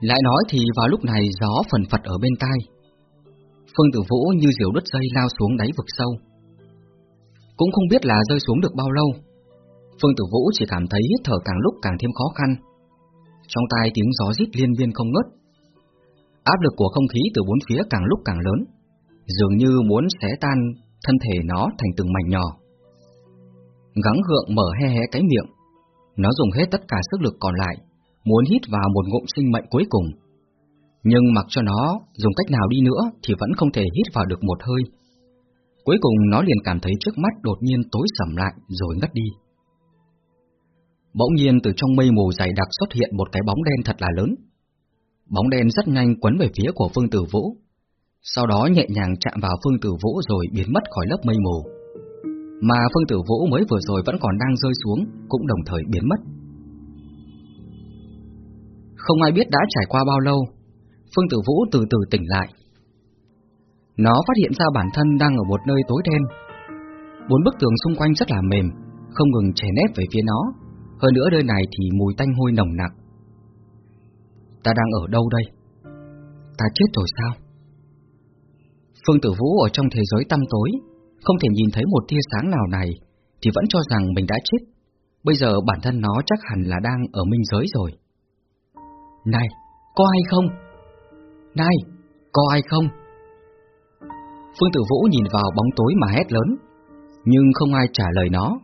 Lại nói thì vào lúc này gió phần phật ở bên tai. Phương Tử Vũ như diều đứt dây lao xuống đáy vực sâu. Cũng không biết là rơi xuống được bao lâu. Phương Tử Vũ chỉ cảm thấy hít thở càng lúc càng thêm khó khăn. Trong tai tiếng gió rít liên viên không ngớt. Áp lực của không khí từ bốn phía càng lúc càng lớn, dường như muốn xé tan thân thể nó thành từng mảnh nhỏ. Gắng gượng mở he hé cái miệng, nó dùng hết tất cả sức lực còn lại, muốn hít vào một ngụm sinh mệnh cuối cùng. Nhưng mặc cho nó dùng cách nào đi nữa thì vẫn không thể hít vào được một hơi. Cuối cùng nó liền cảm thấy trước mắt đột nhiên tối sầm lại rồi ngất đi. Bỗng nhiên từ trong mây mù dày đặc xuất hiện một cái bóng đen thật là lớn. Bóng đen rất nhanh quấn về phía của Phương Tử Vũ, sau đó nhẹ nhàng chạm vào Phương Tử Vũ rồi biến mất khỏi lớp mây mù. Mà Phương Tử Vũ mới vừa rồi vẫn còn đang rơi xuống, cũng đồng thời biến mất. Không ai biết đã trải qua bao lâu, Phương Tử Vũ từ từ tỉnh lại. Nó phát hiện ra bản thân đang ở một nơi tối đen. Bốn bức tường xung quanh rất là mềm, không ngừng chè nét về phía nó. Hơn nữa nơi này thì mùi tanh hôi nồng nặc. Ta đang ở đâu đây? Ta chết rồi sao? Phương Tử Vũ ở trong thế giới tăm tối, không thể nhìn thấy một tia sáng nào này, thì vẫn cho rằng mình đã chết. Bây giờ bản thân nó chắc hẳn là đang ở minh giới rồi. Này, có ai không? Này, có ai không? Phương Tử Vũ nhìn vào bóng tối mà hét lớn, nhưng không ai trả lời nó.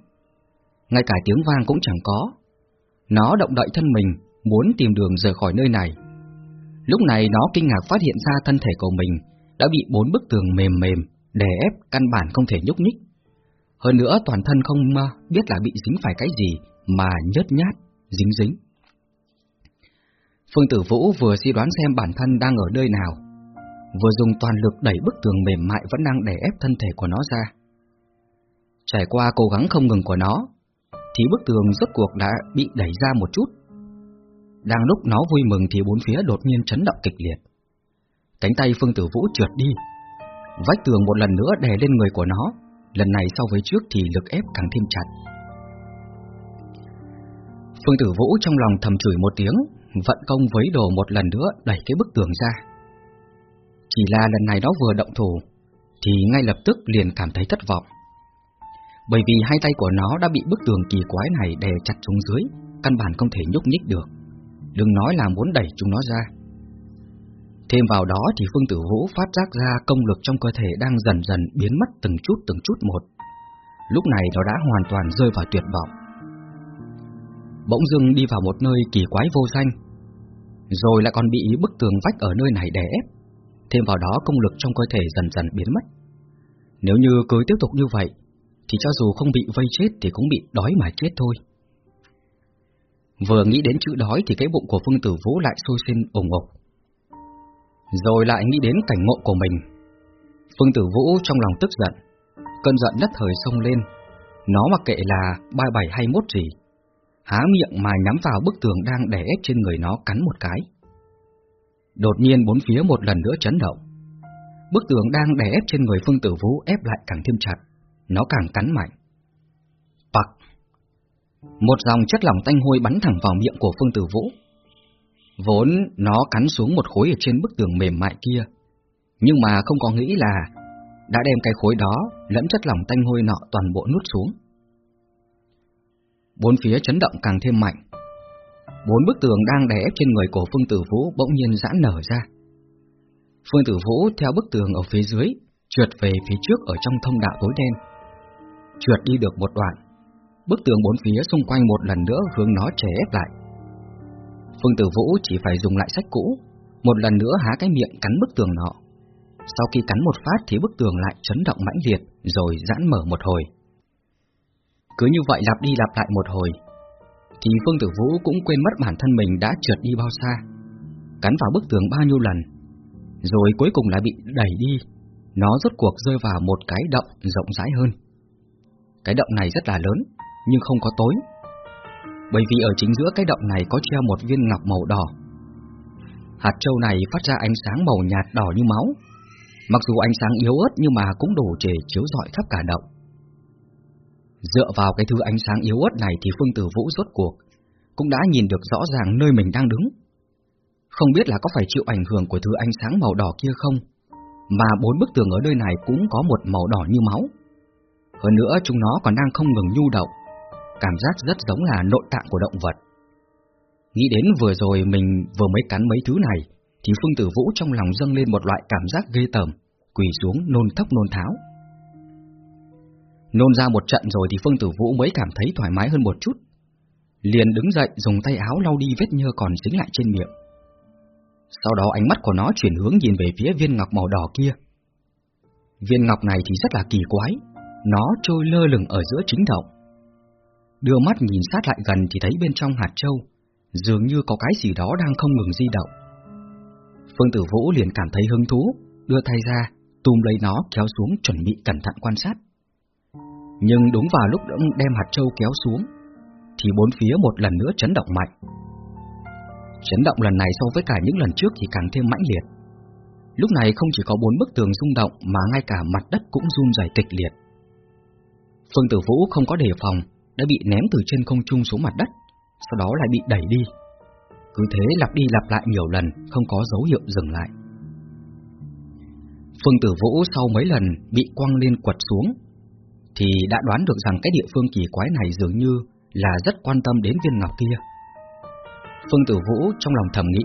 Ngay cả tiếng vang cũng chẳng có. Nó động đậy thân mình, muốn tìm đường rời khỏi nơi này. Lúc này nó kinh ngạc phát hiện ra thân thể của mình đã bị bốn bức tường mềm mềm, đè ép căn bản không thể nhúc nhích. Hơn nữa toàn thân không biết là bị dính phải cái gì mà nhớt nhát, dính dính. Phương Tử Vũ vừa suy đoán xem bản thân đang ở nơi nào, vừa dùng toàn lực đẩy bức tường mềm mại vẫn đang đè ép thân thể của nó ra. Trải qua cố gắng không ngừng của nó, thì bức tường rốt cuộc đã bị đẩy ra một chút. Đang lúc nó vui mừng thì bốn phía đột nhiên chấn động kịch liệt. Cánh tay Phương Tử Vũ trượt đi, vách tường một lần nữa đè lên người của nó, lần này so với trước thì lực ép càng thêm chặt. Phương Tử Vũ trong lòng thầm chửi một tiếng, vận công với đồ một lần nữa đẩy cái bức tường ra. Chỉ là lần này nó vừa động thủ, thì ngay lập tức liền cảm thấy thất vọng. Bởi vì hai tay của nó đã bị bức tường kỳ quái này đè chặt xuống dưới, căn bản không thể nhúc nhích được. Đừng nói là muốn đẩy chúng nó ra. Thêm vào đó thì Phương Tử Vũ phát giác ra công lực trong cơ thể đang dần dần biến mất từng chút từng chút một. Lúc này nó đã hoàn toàn rơi vào tuyệt vọng. Bỗng dưng đi vào một nơi kỳ quái vô danh, rồi lại còn bị bức tường vách ở nơi này đè ép. Thêm vào đó công lực trong cơ thể dần dần biến mất. Nếu như cứ tiếp tục như vậy, thì cho dù không bị vây chết thì cũng bị đói mà chết thôi. Vừa nghĩ đến chữ đói thì cái bụng của Phương Tử Vũ lại sôi sinh ủng ục. Rồi lại nghĩ đến cảnh ngộ của mình. Phương Tử Vũ trong lòng tức giận, cơn giận nhất thời sông lên. Nó mặc kệ là ba bảy hay mốt gì, há miệng mà nhắm vào bức tường đang đè ép trên người nó cắn một cái. Đột nhiên bốn phía một lần nữa chấn động. Bức tường đang đè ép trên người Phương Tử Vũ ép lại càng thêm chặt, nó càng cắn mạnh. Bạc! Một dòng chất lỏng tanh hôi bắn thẳng vào miệng của Phương Tử Vũ. Vốn nó cắn xuống một khối ở trên bức tường mềm mại kia, nhưng mà không có nghĩ là đã đem cái khối đó lẫn chất lỏng tanh hôi nọ toàn bộ nuốt xuống. Bốn phía chấn động càng thêm mạnh. Bốn bức tường đang đè ép trên người của Phương Tử Vũ bỗng nhiên giãn nở ra. Phương Tử Vũ theo bức tường ở phía dưới, trượt về phía trước ở trong thông đạo tối đen. Trượt đi được một đoạn, bức tường bốn phía xung quanh một lần nữa hướng nó trẻ ép lại. Phương Tử Vũ chỉ phải dùng lại sách cũ, một lần nữa há cái miệng cắn bức tường nọ. Sau khi cắn một phát thì bức tường lại chấn động mãnh liệt, rồi giãn mở một hồi. Cứ như vậy lặp đi lặp lại một hồi, thì Phương Tử Vũ cũng quên mất bản thân mình đã trượt đi bao xa, cắn vào bức tường bao nhiêu lần, rồi cuối cùng lại bị đẩy đi, nó rốt cuộc rơi vào một cái động rộng rãi hơn. Cái động này rất là lớn, nhưng không có tối, bởi vì ở chính giữa cái động này có treo một viên ngọc màu đỏ. Hạt châu này phát ra ánh sáng màu nhạt đỏ như máu, mặc dù ánh sáng yếu ớt nhưng mà cũng đủ để chiếu rọi khắp cả động. Dựa vào cái thứ ánh sáng yếu ớt này thì Phương Tử Vũ rốt cuộc cũng đã nhìn được rõ ràng nơi mình đang đứng. Không biết là có phải chịu ảnh hưởng của thứ ánh sáng màu đỏ kia không, mà bốn bức tường ở nơi này cũng có một màu đỏ như máu. Hơn nữa chúng nó còn đang không ngừng nhu động, cảm giác rất giống là nội tạng của động vật. Nghĩ đến vừa rồi mình vừa mới cắn mấy thứ này, thì Phương Tử Vũ trong lòng dâng lên một loại cảm giác ghê tởm, quỳ xuống nôn thốc nôn tháo. Nôn ra một trận rồi thì Phương Tử Vũ mới cảm thấy thoải mái hơn một chút. Liền đứng dậy dùng tay áo lau đi vết nhơ còn dính lại trên miệng. Sau đó ánh mắt của nó chuyển hướng nhìn về phía viên ngọc màu đỏ kia. Viên ngọc này thì rất là kỳ quái, nó trôi lơ lửng ở giữa chính động. Đưa mắt nhìn sát lại gần thì thấy bên trong hạt châu, dường như có cái gì đó đang không ngừng di động. Phương Tử Vũ liền cảm thấy hứng thú, đưa tay ra, tùm lấy nó kéo xuống chuẩn bị cẩn thận quan sát. Nhưng đúng vào lúc đem hạt châu kéo xuống, thì bốn phía một lần nữa chấn động mạnh. Chấn động lần này so với cả những lần trước thì càng thêm mãnh liệt. Lúc này không chỉ có bốn bức tường rung động mà ngay cả mặt đất cũng run rẩy kịch liệt. Phương Tử Vũ không có đề phòng, đã bị ném từ trên không trung xuống mặt đất, sau đó lại bị đẩy đi. Cứ thế lặp đi lặp lại nhiều lần, không có dấu hiệu dừng lại. Phương Tử Vũ sau mấy lần bị quăng lên quật xuống, thì đã đoán được rằng cái địa phương kỳ quái này dường như là rất quan tâm đến viên ngọc kia. Phương Tử Vũ trong lòng thầm nghĩ,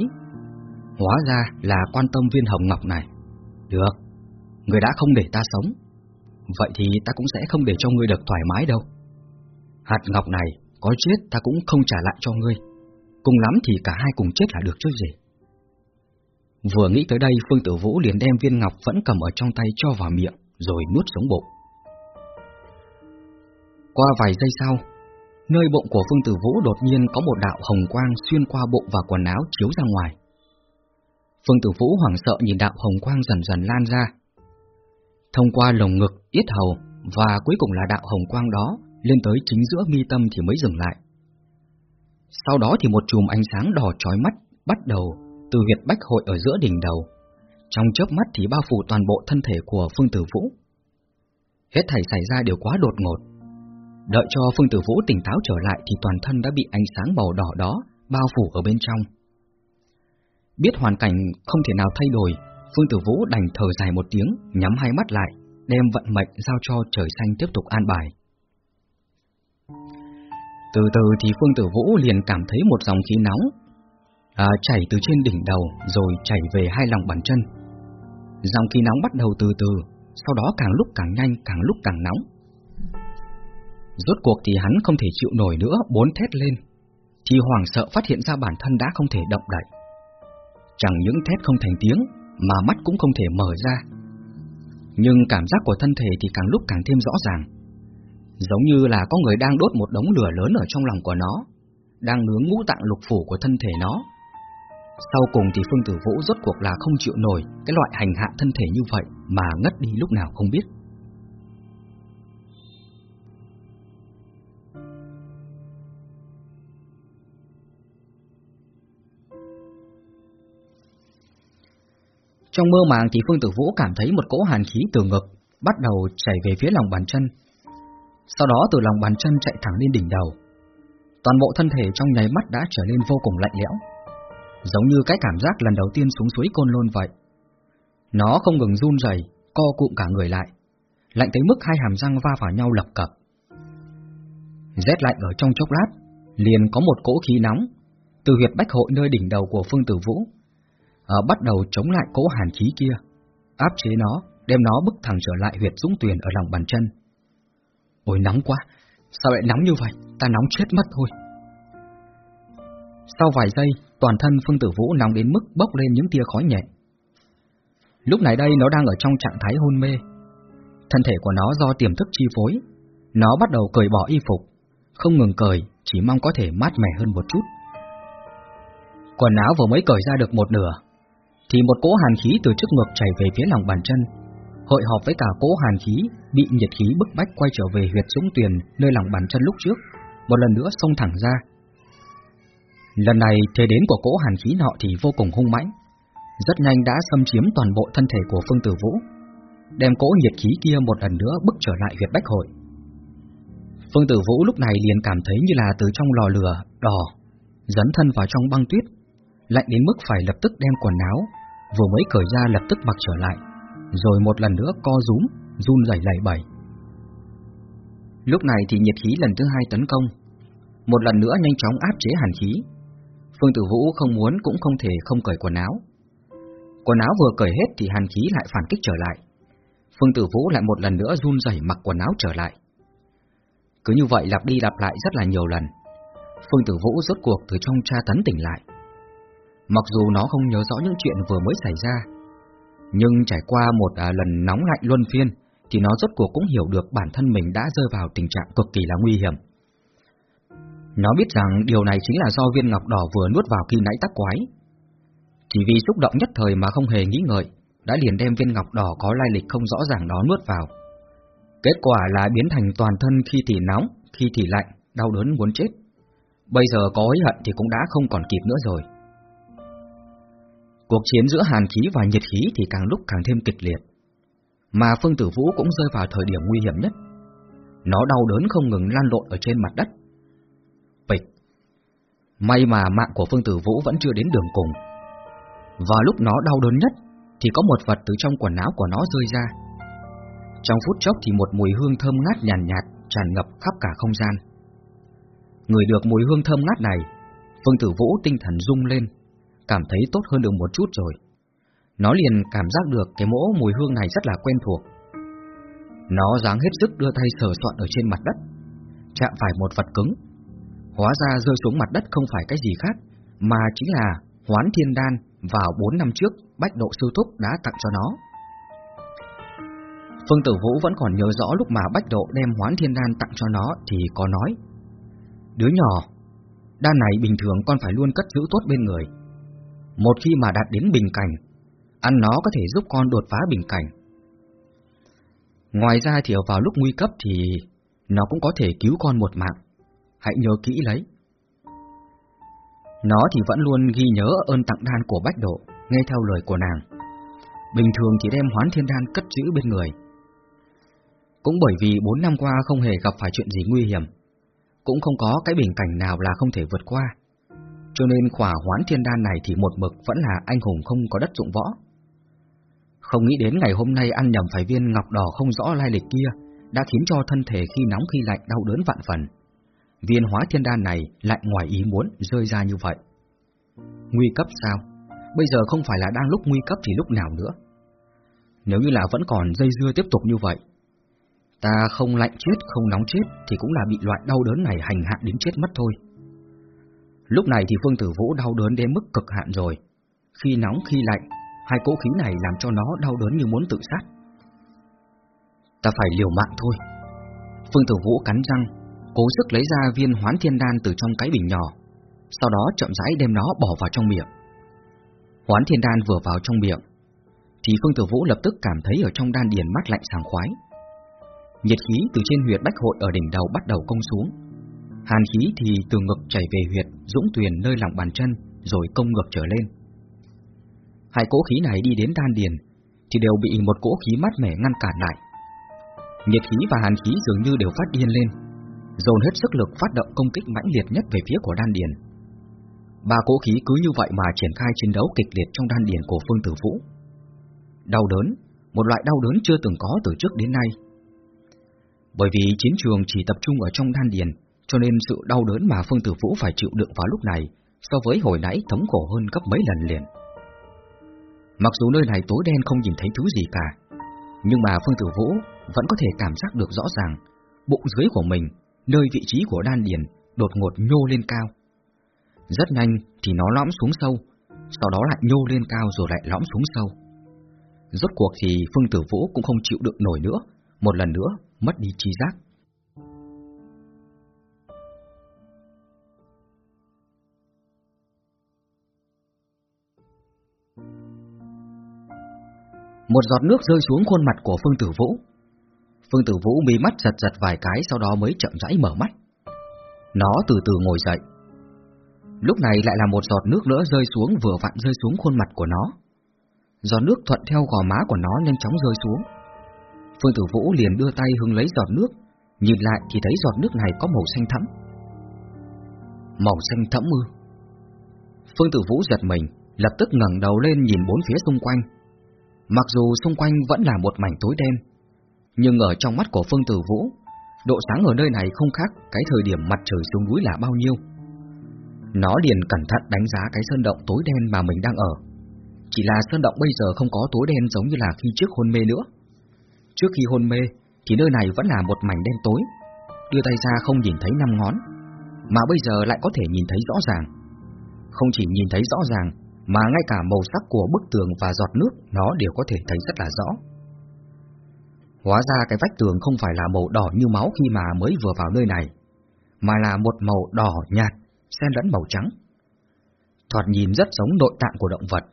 hóa ra là quan tâm viên hồng ngọc này. Được, người đã không để ta sống, vậy thì ta cũng sẽ không để cho ngươi được thoải mái đâu. Hạt ngọc này có chết ta cũng không trả lại cho ngươi, cùng lắm thì cả hai cùng chết là được chứ gì. Vừa nghĩ tới đây, Phương Tử Vũ liền đem viên ngọc vẫn cầm ở trong tay cho vào miệng, rồi nuốt xuống bụng. Qua vài giây sau, nơi bụng của Phương Tử Vũ đột nhiên có một đạo hồng quang xuyên qua bụng và quần áo chiếu ra ngoài. Phương Tử Vũ hoảng sợ nhìn đạo hồng quang dần dần lan ra. Thông qua lồng ngực, yết hầu và cuối cùng là đạo hồng quang đó lên tới chính giữa mi tâm thì mới dừng lại. Sau đó thì một chùm ánh sáng đỏ chói mắt bắt đầu từ huyệt bách hội ở giữa đỉnh đầu, trong chớp mắt thì bao phủ toàn bộ thân thể của Phương Tử Vũ. Hết thảy xảy ra đều quá đột ngột. Đợi cho Phương Tử Vũ tỉnh táo trở lại thì toàn thân đã bị ánh sáng màu đỏ đó bao phủ ở bên trong. Biết hoàn cảnh không thể nào thay đổi, Phương Tử Vũ đành thở dài một tiếng, nhắm hai mắt lại, đem vận mệnh giao cho trời xanh tiếp tục an bài. Từ từ thì Phương Tử Vũ liền cảm thấy một dòng khí nóng à, chảy từ trên đỉnh đầu rồi chảy về hai lòng bàn chân. Dòng khí nóng bắt đầu từ từ, sau đó càng lúc càng nhanh, càng lúc càng nóng. Rốt cuộc thì hắn không thể chịu nổi nữa, bốn thét lên, thì hoàng sợ phát hiện ra bản thân đã không thể động đậy. Chẳng những thét không thành tiếng, mà mắt cũng không thể mở ra. Nhưng cảm giác của thân thể thì càng lúc càng thêm rõ ràng. Giống như là có người đang đốt một đống lửa lớn ở trong lòng của nó, đang nướng ngũ tạng lục phủ của thân thể nó. Sau cùng thì Phương Tử Vũ rốt cuộc là không chịu nổi cái loại hành hạ thân thể như vậy mà ngất đi lúc nào không biết. Trong mơ màng thì Phương Tử Vũ cảm thấy một cỗ hàn khí từ ngực bắt đầu chảy về phía lòng bàn chân. Sau đó từ lòng bàn chân chạy thẳng lên đỉnh đầu. Toàn bộ thân thể trong nháy mắt đã trở nên vô cùng lạnh lẽo, giống như cái cảm giác lần đầu tiên xuống suối Côn Lôn vậy. Nó không ngừng run rẩy, co cụm cả người lại, lạnh tới mức hai hàm răng va vào nhau lập cập. Rét lạnh ở trong chốc lát, liền có một cỗ khí nóng từ huyệt bách hội nơi đỉnh đầu của Phương Tử Vũ, ở bắt đầu chống lại cỗ hàn khí kia, áp chế nó, đem nó bức thẳng trở lại huyệt dũng tuyền ở lòng bàn chân. Ôi nóng quá, sao lại nóng như vậy, ta nóng chết mất thôi. Sau vài giây, toàn thân Phương Tử Vũ nóng đến mức bốc lên những tia khói nhẹ. Lúc này đây nó đang ở trong trạng thái hôn mê. Thân thể của nó do tiềm thức chi phối, nó bắt đầu cởi bỏ y phục, không ngừng cởi, chỉ mong có thể mát mẻ hơn một chút. Quần áo vừa mới cởi ra được một nửa, thì một cỗ hàn khí từ trước ngực chảy về phía lòng bàn chân, hội họp với cả cỗ hàn khí bị nhiệt khí bức bách quay trở về huyệt dũng tuyền nơi lòng bàn chân lúc trước, một lần nữa xông thẳng ra, Lần này thế đến của cỗ hàn khí nọ thì vô cùng hung mãnh, rất nhanh đã xâm chiếm toàn bộ thân thể của Phương Tử Vũ, đem cỗ nhiệt khí kia một lần nữa bức trở lại huyệt bách hội. Phương Tử Vũ lúc này liền cảm thấy như là từ trong lò lửa đỏ, dấn thân vào trong băng tuyết, lạnh đến mức phải lập tức đem quần áo, vừa mới cởi ra lập tức mặc trở lại, rồi một lần nữa co rúm, run rẩy lẩy bẩy. Lúc này thì nhiệt khí lần thứ hai tấn công, một lần nữa nhanh chóng áp chế hàn khí. Phương Tử Vũ không muốn cũng không thể không cởi quần áo. Quần áo vừa cởi hết thì hàn khí lại phản kích trở lại. Phương Tử Vũ lại một lần nữa run rẩy mặc quần áo trở lại. Cứ như vậy lặp đi lặp lại rất là nhiều lần. Phương Tử Vũ rốt cuộc từ trong tra tấn tỉnh lại. Mặc dù nó không nhớ rõ những chuyện vừa mới xảy ra, nhưng trải qua một à, lần nóng lạnh luân phiên, thì nó rốt cuộc cũng hiểu được bản thân mình đã rơi vào tình trạng cực kỳ là nguy hiểm. Nó biết rằng điều này chính là do viên ngọc đỏ vừa nuốt vào khi nãy tắc quái. Chỉ vì xúc động nhất thời mà không hề nghĩ ngợi, đã liền đem viên ngọc đỏ có lai lịch không rõ ràng đó nuốt vào. Kết quả là biến thành toàn thân khi thì nóng, khi thì lạnh, đau đớn muốn chết. Bây giờ có hối hận thì cũng đã không còn kịp nữa rồi. Cuộc chiến giữa hàn khí và nhiệt khí thì càng lúc càng thêm kịch liệt. Mà Phương Tử Vũ cũng rơi vào thời điểm nguy hiểm nhất. Nó đau đớn không ngừng lan lộn ở trên mặt đất. Bịch! May mà mạng của Phương Tử Vũ vẫn chưa đến đường cùng. Và lúc nó đau đớn nhất, thì có một vật từ trong quần áo của nó rơi ra. Trong phút chốc thì một mùi hương thơm ngát nhàn nhạt, nhạt tràn ngập khắp cả không gian. Người được mùi hương thơm ngát này, Phương Tử Vũ tinh thần rung lên, cảm thấy tốt hơn được một chút rồi. Nó liền cảm giác được cái mỗ mùi hương này rất là quen thuộc. Nó dáng hết sức đưa tay sờ soạn ở trên mặt đất, chạm phải một vật cứng. Hóa ra rơi xuống mặt đất không phải cái gì khác, mà chính là hoán thiên đan vào 4 năm trước Bách Độ Sư Thúc đã tặng cho nó. Phương Tử Vũ vẫn còn nhớ rõ lúc mà Bách Độ đem hoán thiên đan tặng cho nó thì có nói Đứa nhỏ, đan này bình thường con phải luôn cất giữ tốt bên người. Một khi mà đạt đến bình cảnh, ăn nó có thể giúp con đột phá bình cảnh. Ngoài ra thì vào lúc nguy cấp thì nó cũng có thể cứu con một mạng. Hãy nhớ kỹ lấy. Nó thì vẫn luôn ghi nhớ ơn tặng đan của Bách Độ, nghe theo lời của nàng. Bình thường thì đem hoán thiên đan cất giữ bên người. Cũng bởi vì bốn năm qua không hề gặp phải chuyện gì nguy hiểm, cũng không có cái bình cảnh nào là không thể vượt qua. Cho nên khỏa hoán thiên đan này thì một mực vẫn là anh hùng không có đất dụng võ. Không nghĩ đến ngày hôm nay ăn nhầm phải viên ngọc đỏ không rõ lai lịch kia, đã khiến cho thân thể khi nóng khi lạnh đau đớn vạn phần. Viên hóa thiên đan này lại ngoài ý muốn rơi ra như vậy. Nguy cấp sao? Bây giờ không phải là đang lúc nguy cấp thì lúc nào nữa. Nếu như là vẫn còn dây dưa tiếp tục như vậy, ta không lạnh chết không nóng chết thì cũng là bị loại đau đớn này hành hạ đến chết mất thôi. Lúc này thì Phương Tử Vũ đau đớn đến mức cực hạn rồi. Khi nóng khi lạnh, hai cỗ khí này làm cho nó đau đớn như muốn tự sát. Ta phải liều mạng thôi. Phương Tử Vũ cắn răng, cố sức lấy ra viên hoán thiên đan từ trong cái bình nhỏ, sau đó chậm rãi đem nó bỏ vào trong miệng. Hoán thiên đan vừa vào trong miệng, thì Phương Tử Vũ lập tức cảm thấy ở trong đan điền mát lạnh sảng khoái. Nhiệt khí từ trên huyệt bách hội ở đỉnh đầu bắt đầu công xuống, hàn khí thì từ ngực chảy về huyệt dũng tuyền nơi lòng bàn chân, rồi công ngược trở lên. Hai cỗ khí này đi đến đan điền, thì đều bị một cỗ khí mát mẻ ngăn cản lại. Nhiệt khí và hàn khí dường như đều phát điên lên, dồn hết sức lực phát động công kích mãnh liệt nhất về phía của đan điền. Ba cỗ khí cứ như vậy mà triển khai chiến đấu kịch liệt trong đan điền của Phương Tử Vũ. Đau đớn, một loại đau đớn chưa từng có từ trước đến nay. Bởi vì chiến trường chỉ tập trung ở trong đan điền, cho nên sự đau đớn mà Phương Tử Vũ phải chịu đựng vào lúc này so với hồi nãy thống khổ hơn gấp mấy lần liền. Mặc dù nơi này tối đen không nhìn thấy thứ gì cả, nhưng mà Phương Tử Vũ vẫn có thể cảm giác được rõ ràng bụng dưới của mình, nơi vị trí của đan điền đột ngột nhô lên cao. Rất nhanh thì nó lõm xuống sâu, sau đó lại nhô lên cao rồi lại lõm xuống sâu. Rốt cuộc thì Phương Tử Vũ cũng không chịu đựng nổi nữa, một lần nữa mất đi chi giác. Một giọt nước rơi xuống khuôn mặt của Phương Tử Vũ. Phương Tử Vũ mi mắt giật giật vài cái sau đó mới chậm rãi mở mắt. Nó từ từ ngồi dậy. Lúc này lại là một giọt nước nữa rơi xuống vừa vặn rơi xuống khuôn mặt của nó. Giọt nước thuận theo gò má của nó nhanh chóng rơi xuống. Phương Tử Vũ liền đưa tay hứng lấy giọt nước, nhìn lại thì thấy giọt nước này có màu xanh thẫm. Màu xanh thẫm ư? Phương Tử Vũ giật mình, lập tức ngẩng đầu lên nhìn bốn phía xung quanh. Mặc dù xung quanh vẫn là một mảnh tối đen, nhưng ở trong mắt của Phương Tử Vũ, độ sáng ở nơi này không khác cái thời điểm mặt trời xuống núi là bao nhiêu. Nó liền cẩn thận đánh giá cái sơn động tối đen mà mình đang ở. Chỉ là sơn động bây giờ không có tối đen giống như là khi trước hôn mê nữa. Trước khi hôn mê thì nơi này vẫn là một mảnh đen tối, đưa tay ra không nhìn thấy năm ngón, mà bây giờ lại có thể nhìn thấy rõ ràng. Không chỉ nhìn thấy rõ ràng, mà ngay cả màu sắc của bức tường và giọt nước nó đều có thể thấy rất là rõ. Hóa ra cái vách tường không phải là màu đỏ như máu khi mà mới vừa vào nơi này, mà là một màu đỏ nhạt, xen lẫn màu trắng. Thoạt nhìn rất giống nội tạng của động vật.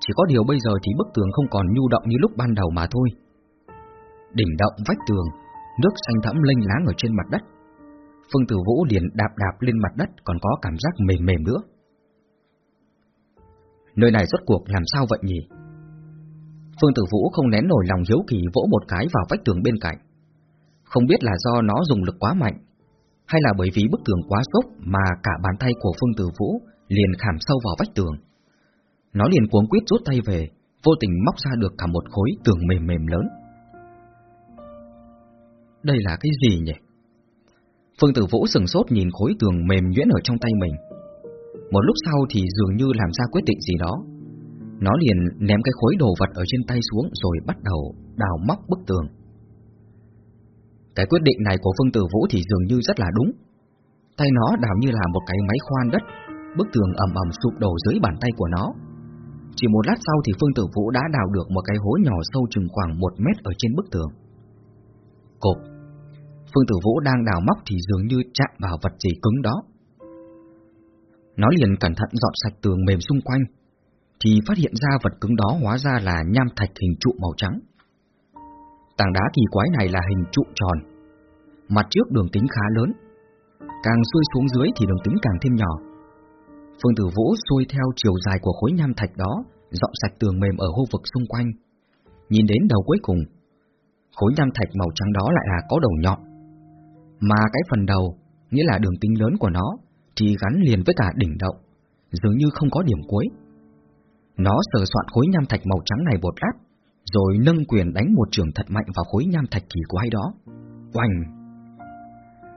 Chỉ có điều bây giờ thì bức tường không còn nhu động như lúc ban đầu mà thôi. Đỉnh động vách tường, nước xanh thẫm lênh láng ở trên mặt đất. Phương Tử Vũ liền đạp đạp lên mặt đất còn có cảm giác mềm mềm nữa. Nơi này rốt cuộc làm sao vậy nhỉ? Phương Tử Vũ không nén nổi lòng hiếu kỳ vỗ một cái vào vách tường bên cạnh. Không biết là do nó dùng lực quá mạnh, hay là bởi vì bức tường quá sốc mà cả bàn tay của Phương Tử Vũ liền khảm sâu vào vách tường. Nó liền cuống quýt rút tay về, vô tình móc ra được cả một khối tường mềm mềm lớn. Đây là cái gì nhỉ? Phương Tử Vũ sừng sốt nhìn khối tường mềm nhuyễn ở trong tay mình. Một lúc sau thì dường như làm ra quyết định gì đó. Nó liền ném cái khối đồ vật ở trên tay xuống rồi bắt đầu đào móc bức tường. Cái quyết định này của Phương Tử Vũ thì dường như rất là đúng. Tay nó đào như là một cái máy khoan đất, bức tường ầm ầm sụp đổ dưới bàn tay của nó. Chỉ một lát sau thì Phương Tử Vũ đã đào được một cái hố nhỏ sâu chừng khoảng một mét ở trên bức tường. Cộp Phương Tử Vũ đang đào móc thì dường như chạm vào vật gì cứng đó. Nó liền cẩn thận dọn sạch tường mềm xung quanh, thì phát hiện ra vật cứng đó hóa ra là nham thạch hình trụ màu trắng. Tảng đá kỳ quái này là hình trụ tròn, mặt trước đường kính khá lớn, càng xuôi xuống dưới thì đường kính càng thêm nhỏ. Phương Tử Vũ xuôi theo chiều dài của khối nham thạch đó, dọn sạch tường mềm ở khu vực xung quanh. Nhìn đến đầu cuối cùng, khối nham thạch màu trắng đó lại là có đầu nhọn, mà cái phần đầu, nghĩa là đường kính lớn của nó, thì gắn liền với cả đỉnh động, dường như không có điểm cuối. Nó sờ soạn khối nham thạch màu trắng này một lát, rồi nâng quyền đánh một trường thật mạnh vào khối nham thạch kỳ quái đó. Oanh!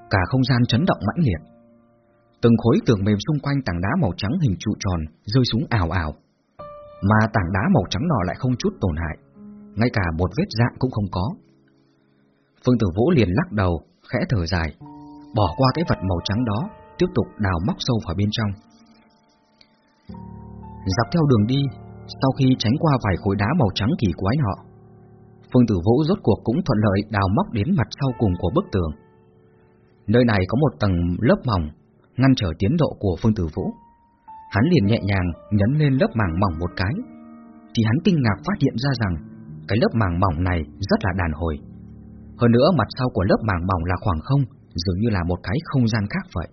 Cả không gian chấn động mãnh liệt. Từng khối tường mềm xung quanh tảng đá màu trắng hình trụ tròn rơi xuống ảo ảo. Mà tảng đá màu trắng nọ lại không chút tổn hại, ngay cả một vết dạng cũng không có. Phương Tử Vũ liền lắc đầu, khẽ thở dài, bỏ qua cái vật màu trắng đó, tiếp tục đào móc sâu vào bên trong. Dọc theo đường đi, sau khi tránh qua vài khối đá màu trắng kỳ quái nọ, Phương Tử Vũ rốt cuộc cũng thuận lợi đào móc đến mặt sau cùng của bức tường. Nơi này có một tầng lớp mỏng, ngăn trở tiến độ của Phương Tử Vũ. Hắn liền nhẹ nhàng nhấn lên lớp màng mỏng một cái, thì hắn kinh ngạc phát hiện ra rằng cái lớp màng mỏng này rất là đàn hồi. Hơn nữa mặt sau của lớp màng mỏng là khoảng không, dường như là một cái không gian khác vậy.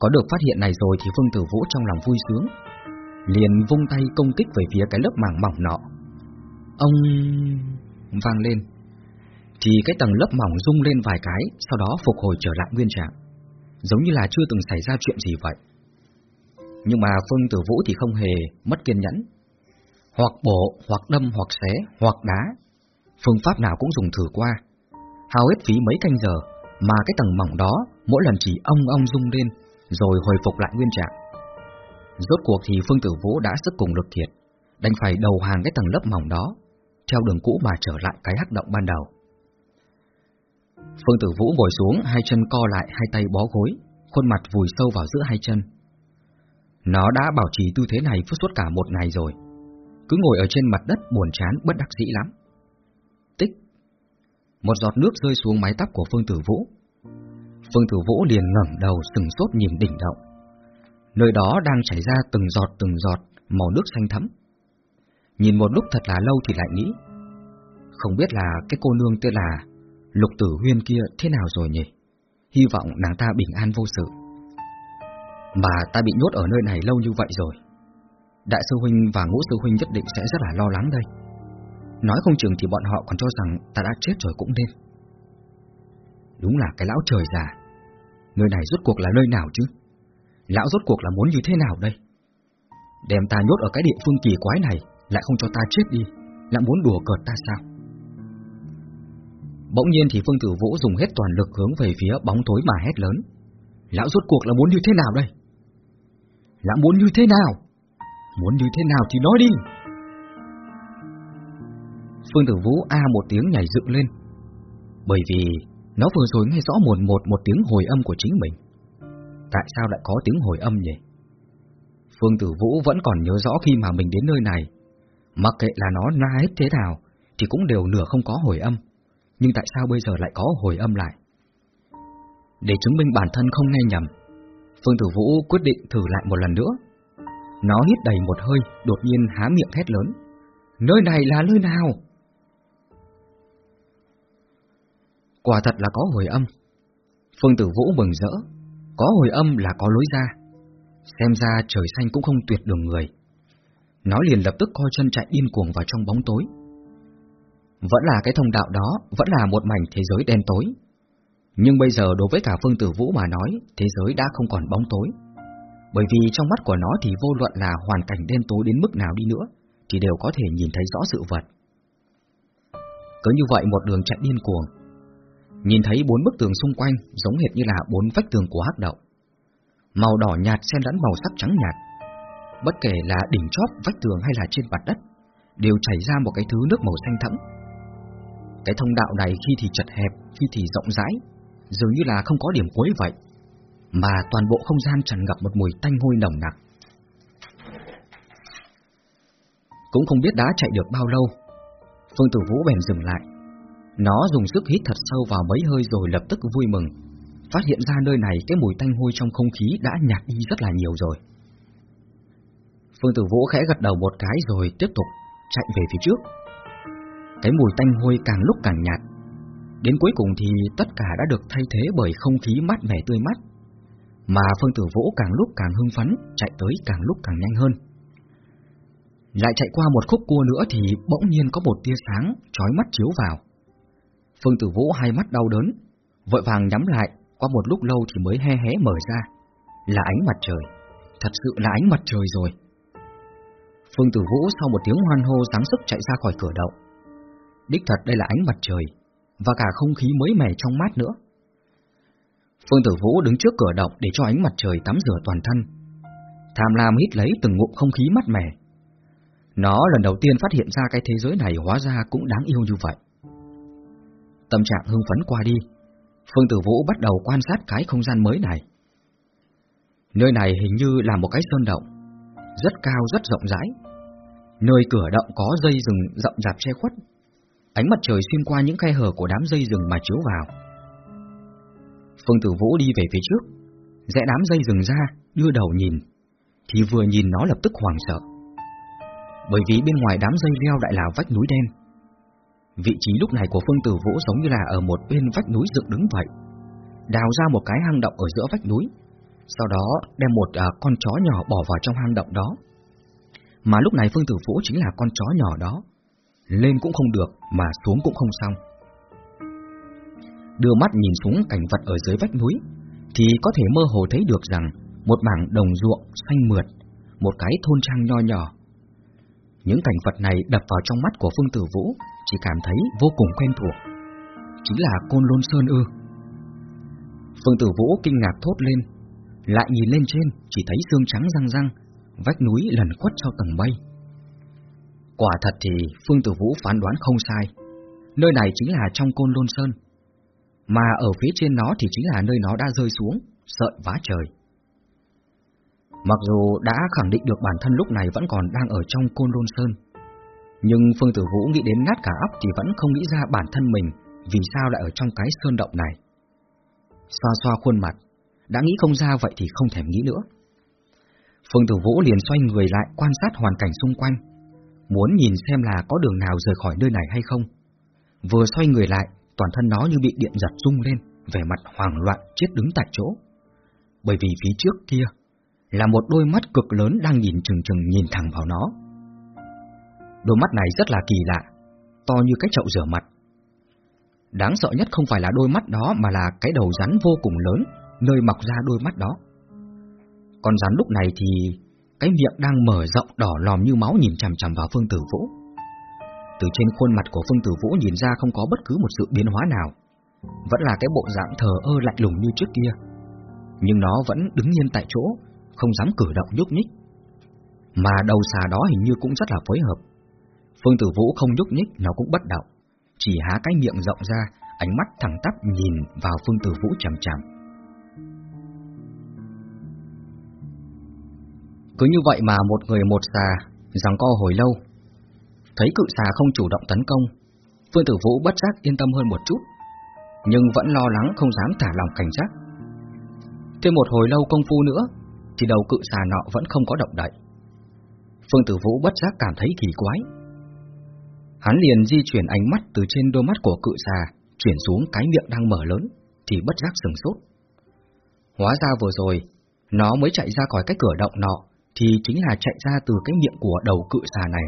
Có được phát hiện này rồi thì Phương Tử Vũ trong lòng vui sướng, liền vung tay công kích về phía cái lớp màng mỏng nọ. Ông vang lên, thì cái tầng lớp mỏng rung lên vài cái, sau đó phục hồi trở lại nguyên trạng, giống như là chưa từng xảy ra chuyện gì vậy. Nhưng mà Phương Tử Vũ thì không hề mất kiên nhẫn, hoặc bổ, hoặc đâm, hoặc xé, hoặc đá, phương pháp nào cũng dùng thử qua, hao hết phí mấy canh giờ, mà cái tầng mỏng đó mỗi lần chỉ ông ông rung lên, rồi hồi phục lại nguyên trạng. Rốt cuộc thì Phương Tử Vũ đã sức cùng lực thiệt, đành phải đầu hàng cái tầng lớp mỏng đó, theo đường cũ mà trở lại cái hắc động ban đầu. Phương Tử Vũ ngồi xuống, hai chân co lại, hai tay bó gối, khuôn mặt vùi sâu vào giữa hai chân. Nó đã bảo trì tư thế này suốt cả một ngày rồi, cứ ngồi ở trên mặt đất buồn chán bất đắc dĩ lắm. Tích Một giọt nước rơi xuống mái tóc của Phương Tử Vũ. Phương Tử Vũ liền ngẩng đầu sừng sốt nhìn đỉnh động. Nơi đó đang chảy ra từng giọt từng giọt màu nước xanh thẫm. Nhìn một lúc thật là lâu thì lại nghĩ, không biết là cái cô nương tên là Lục Tử Huyên kia thế nào rồi nhỉ? Hy vọng nàng ta bình an vô sự. Mà ta bị nhốt ở nơi này lâu như vậy rồi. Đại sư huynh và ngũ sư huynh nhất định sẽ rất là lo lắng đây. Nói không chừng thì bọn họ còn cho rằng ta đã chết rồi cũng nên. Đúng là cái lão trời già. Nơi này rốt cuộc là nơi nào chứ? Lão rốt cuộc là muốn như thế nào đây? Đem ta nhốt ở cái địa phương kỳ quái này, lại không cho ta chết đi, lại muốn đùa cợt ta sao? Bỗng nhiên thì Phương Tử Vũ dùng hết toàn lực hướng về phía bóng tối mà hét lớn. Lão rốt cuộc là muốn như thế nào đây? Lão muốn như thế nào? Muốn như thế nào thì nói đi. Phương Tử Vũ a một tiếng nhảy dựng lên. Bởi vì nó vừa rồi nghe rõ một một một tiếng hồi âm của chính mình. Tại sao lại có tiếng hồi âm nhỉ? Phương Tử Vũ vẫn còn nhớ rõ khi mà mình đến nơi này. Mặc kệ là nó na hết thế nào, thì cũng đều nửa không có hồi âm. Nhưng tại sao bây giờ lại có hồi âm lại? Để chứng minh bản thân không nghe nhầm, Phương Tử Vũ quyết định thử lại một lần nữa. Nó hít đầy một hơi, đột nhiên há miệng hét lớn. Nơi này là nơi nào? Quả thật là có hồi âm. Phương Tử Vũ mừng rỡ, có hồi âm là có lối ra. Xem ra trời xanh cũng không tuyệt đường người. Nó liền lập tức coi chân chạy điên cuồng vào trong bóng tối. Vẫn là cái thông đạo đó, vẫn là một mảnh thế giới đen tối. Nhưng bây giờ đối với cả Phương Tử Vũ mà nói, thế giới đã không còn bóng tối. Bởi vì trong mắt của nó thì vô luận là hoàn cảnh đen tối đến mức nào đi nữa, thì đều có thể nhìn thấy rõ sự vật. Cứ như vậy một đường chạy điên cuồng, nhìn thấy bốn bức tường xung quanh giống hệt như là bốn vách tường của hắc động. Màu đỏ nhạt xen lẫn màu sắc trắng nhạt. Bất kể là đỉnh chóp, vách tường hay là trên mặt đất, đều chảy ra một cái thứ nước màu xanh thẫm. Cái thông đạo này khi thì chật hẹp, khi thì rộng rãi, dường như là không có điểm cuối vậy, mà toàn bộ không gian tràn ngập một mùi tanh hôi nồng nặc. Cũng không biết đã chạy được bao lâu, Phương Tử Vũ bèn dừng lại. Nó dùng sức hít thật sâu vào mấy hơi rồi lập tức vui mừng, phát hiện ra nơi này cái mùi tanh hôi trong không khí đã nhạt đi rất là nhiều rồi. Phương Tử Vũ khẽ gật đầu một cái rồi tiếp tục chạy về phía trước. Cái mùi tanh hôi càng lúc càng nhạt, Đến cuối cùng thì tất cả đã được thay thế bởi không khí mát mẻ tươi mát, mà Phương Tử Vũ càng lúc càng hưng phấn, chạy tới càng lúc càng nhanh hơn. Lại chạy qua một khúc cua nữa thì bỗng nhiên có một tia sáng chói mắt chiếu vào. Phương Tử Vũ hai mắt đau đớn, vội vàng nhắm lại, qua một lúc lâu thì mới he hé mở ra. Là ánh mặt trời, thật sự là ánh mặt trời rồi. Phương Tử Vũ sau một tiếng hoan hô sáng sức chạy ra khỏi cửa động. Đích thật đây là ánh mặt trời, và cả không khí mới mẻ trong mát nữa. Phương Tử Vũ đứng trước cửa động để cho ánh mặt trời tắm rửa toàn thân. Tham lam hít lấy từng ngụm không khí mát mẻ. Nó lần đầu tiên phát hiện ra cái thế giới này hóa ra cũng đáng yêu như vậy. Tâm trạng hưng phấn qua đi, Phương Tử Vũ bắt đầu quan sát cái không gian mới này. Nơi này hình như là một cái sơn động, rất cao rất rộng rãi. Nơi cửa động có dây rừng rậm rạp che khuất, Ánh mặt trời xuyên qua những khe hở của đám dây rừng mà chiếu vào. Phương Tử Vũ đi về phía trước, rẽ đám dây rừng ra, đưa đầu nhìn, thì vừa nhìn nó lập tức hoảng sợ. Bởi vì bên ngoài đám dây leo lại là vách núi đen. Vị trí lúc này của Phương Tử Vũ giống như là ở một bên vách núi dựng đứng vậy. Đào ra một cái hang động ở giữa vách núi, sau đó đem một à, con chó nhỏ bỏ vào trong hang động đó. Mà lúc này Phương Tử Vũ chính là con chó nhỏ đó, lên cũng không được mà xuống cũng không xong. Đưa mắt nhìn xuống cảnh vật ở dưới vách núi, thì có thể mơ hồ thấy được rằng một mảng đồng ruộng xanh mượt, một cái thôn trang nho nhỏ. Những cảnh vật này đập vào trong mắt của Phương Tử Vũ chỉ cảm thấy vô cùng quen thuộc. Chính là Côn Lôn Sơn ư. Phương Tử Vũ kinh ngạc thốt lên, lại nhìn lên trên chỉ thấy xương trắng răng răng, vách núi lần khuất sau tầng mây. Quả thật thì Phương Tử Vũ phán đoán không sai. Nơi này chính là trong côn lôn sơn. Mà ở phía trên nó thì chính là nơi nó đã rơi xuống, sợi vá trời. Mặc dù đã khẳng định được bản thân lúc này vẫn còn đang ở trong côn lôn sơn, nhưng Phương Tử Vũ nghĩ đến nát cả óc thì vẫn không nghĩ ra bản thân mình vì sao lại ở trong cái sơn động này. Xoa xoa khuôn mặt, đã nghĩ không ra vậy thì không thèm nghĩ nữa. Phương Tử Vũ liền xoay người lại quan sát hoàn cảnh xung quanh, muốn nhìn xem là có đường nào rời khỏi nơi này hay không. Vừa xoay người lại, toàn thân nó như bị điện giật rung lên, vẻ mặt hoảng loạn chết đứng tại chỗ. Bởi vì phía trước kia là một đôi mắt cực lớn đang nhìn chừng chừng nhìn thẳng vào nó. Đôi mắt này rất là kỳ lạ, to như cái chậu rửa mặt. Đáng sợ nhất không phải là đôi mắt đó mà là cái đầu rắn vô cùng lớn, nơi mọc ra đôi mắt đó. Con rắn lúc này thì cái miệng đang mở rộng đỏ lòm như máu nhìn chằm chằm vào Phương Tử Vũ. Từ trên khuôn mặt của Phương Tử Vũ nhìn ra không có bất cứ một sự biến hóa nào, vẫn là cái bộ dạng thờ ơ lạnh lùng như trước kia. Nhưng nó vẫn đứng yên tại chỗ, không dám cử động nhúc nhích. Mà đầu xà đó hình như cũng rất là phối hợp. Phương Tử Vũ không nhúc nhích, nó cũng bất động, chỉ há cái miệng rộng ra, ánh mắt thẳng tắp nhìn vào Phương Tử Vũ chằm chằm. Cứ như vậy mà một người một xà rằng co hồi lâu. Thấy cự xà không chủ động tấn công, Phương Tử Vũ bất giác yên tâm hơn một chút, nhưng vẫn lo lắng không dám thả lòng cảnh giác. Thêm một hồi lâu công phu nữa, thì đầu cự xà nọ vẫn không có động đậy. Phương Tử Vũ bất giác cảm thấy kỳ quái. Hắn liền di chuyển ánh mắt từ trên đôi mắt của cự xà chuyển xuống cái miệng đang mở lớn, thì bất giác sừng sốt. Hóa ra vừa rồi, nó mới chạy ra khỏi cái cửa động nọ, thì chính là chạy ra từ cái miệng của đầu cự xà này.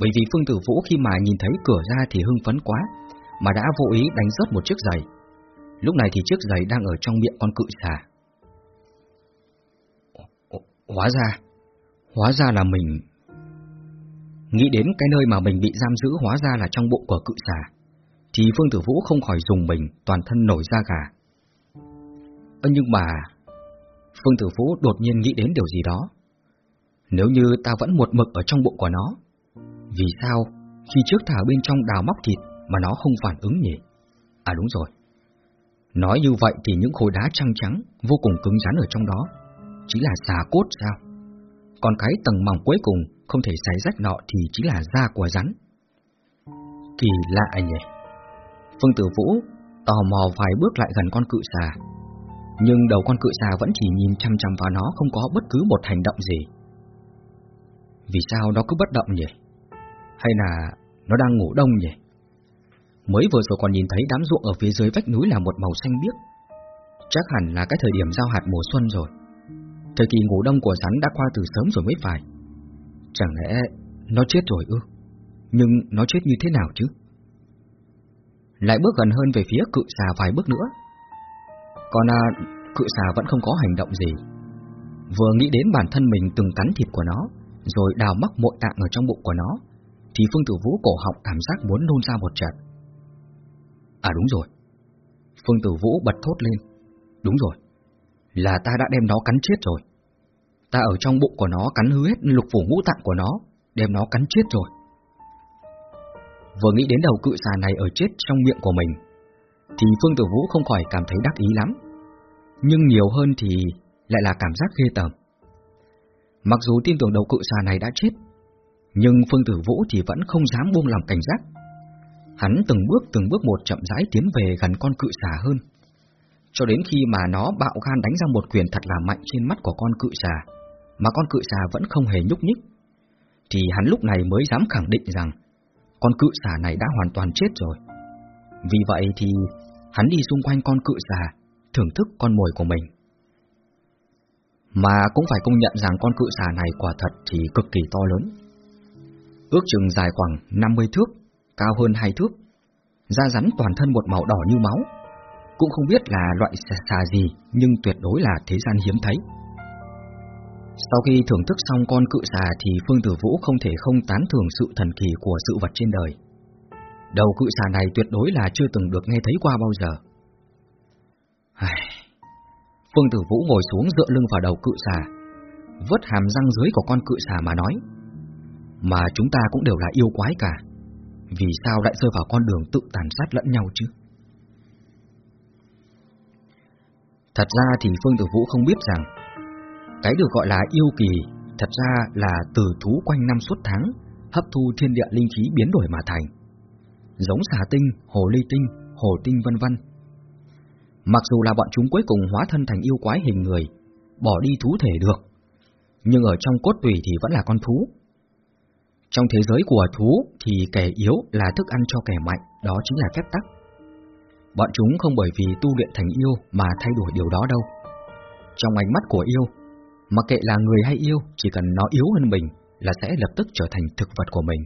Bởi vì Phương Tử Vũ khi mà nhìn thấy cửa ra thì hưng phấn quá, mà đã vô ý đánh rớt một chiếc giày. Lúc này thì chiếc giày đang ở trong miệng con cự xà. Hóa ra, hóa ra là mình... Nghĩ đến cái nơi mà mình bị giam giữ hóa ra là trong bụng của cự xà thì Phương Tử Vũ không khỏi dùng mình, toàn thân nổi da gà. Ơ nhưng mà... Phương Tử Vũ đột nhiên nghĩ đến điều gì đó. Nếu như ta vẫn một mực ở trong bụng của nó, vì sao khi trước thả bên trong đào móc thịt mà nó không phản ứng nhỉ? À đúng rồi. Nói như vậy thì những khối đá trăng trắng vô cùng cứng rắn ở trong đó, chính là xà cốt sao? Còn cái tầng mỏng cuối cùng không thể xé rách nọ thì chính là da của rắn. Kỳ lạ nhỉ? Phương Tử Vũ tò mò vài bước lại gần con cự xà, nhưng đầu con cự xà vẫn chỉ nhìn chăm chăm vào nó không có bất cứ một hành động gì. Vì sao nó cứ bất động nhỉ? Hay là nó đang ngủ đông nhỉ? Mới vừa rồi còn nhìn thấy đám ruộng ở phía dưới vách núi là một màu xanh biếc. Chắc hẳn là cái thời điểm giao hạt mùa xuân rồi. Thời kỳ ngủ đông của rắn đã qua từ sớm rồi mới phải. Chẳng lẽ nó chết rồi ư? Nhưng nó chết như thế nào chứ? lại bước gần hơn về phía cự xà vài bước nữa. Còn à, cự xà vẫn không có hành động gì. Vừa nghĩ đến bản thân mình từng cắn thịt của nó, rồi đào mắc mội tạng ở trong bụng của nó, thì Phương Tử Vũ cổ họng cảm giác muốn nôn ra một trận. À đúng rồi. Phương Tử Vũ bật thốt lên. Đúng rồi. Là ta đã đem nó cắn chết rồi. Ta ở trong bụng của nó cắn hư hết lục phủ ngũ tạng của nó, đem nó cắn chết rồi. Vừa nghĩ đến đầu cự xà này ở chết trong miệng của mình Thì Phương Tử Vũ không khỏi cảm thấy đắc ý lắm Nhưng nhiều hơn thì lại là cảm giác ghê tởm Mặc dù tin tưởng đầu cự xà này đã chết Nhưng Phương Tử Vũ thì vẫn không dám buông lòng cảnh giác Hắn từng bước từng bước một chậm rãi tiến về gần con cự xà hơn cho đến khi mà nó bạo gan đánh ra một quyền thật là mạnh trên mắt của con cự xà Mà con cự xà vẫn không hề nhúc nhích Thì hắn lúc này mới dám khẳng định rằng con cự xà này đã hoàn toàn chết rồi. Vì vậy thì hắn đi xung quanh con cự xà, thưởng thức con mồi của mình. Mà cũng phải công nhận rằng con cự xà này quả thật thì cực kỳ to lớn. Ước chừng dài khoảng 50 thước, cao hơn 2 thước, da rắn toàn thân một màu đỏ như máu. Cũng không biết là loại xà gì, nhưng tuyệt đối là thế gian hiếm thấy. Sau khi thưởng thức xong con cự xà thì Phương Tử Vũ không thể không tán thưởng sự thần kỳ của sự vật trên đời. Đầu cự xà này tuyệt đối là chưa từng được nghe thấy qua bao giờ. Phương Tử Vũ ngồi xuống dựa lưng vào đầu cự xà, vớt hàm răng dưới của con cự xà mà nói. Mà chúng ta cũng đều là yêu quái cả, vì sao lại rơi vào con đường tự tàn sát lẫn nhau chứ? Thật ra thì Phương Tử Vũ không biết rằng cái được gọi là yêu kỳ thật ra là từ thú quanh năm suốt tháng, hấp thu thiên địa linh khí biến đổi mà thành. Giống xà tinh, hồ ly tinh, hồ tinh vân vân. Mặc dù là bọn chúng cuối cùng hóa thân thành yêu quái hình người, bỏ đi thú thể được, nhưng ở trong cốt tủy thì vẫn là con thú. Trong thế giới của thú thì kẻ yếu là thức ăn cho kẻ mạnh, đó chính là phép tắc. Bọn chúng không bởi vì tu luyện thành yêu mà thay đổi điều đó đâu. Trong ánh mắt của yêu, Mặc kệ là người hay yêu, chỉ cần nó yếu hơn mình là sẽ lập tức trở thành thực vật của mình.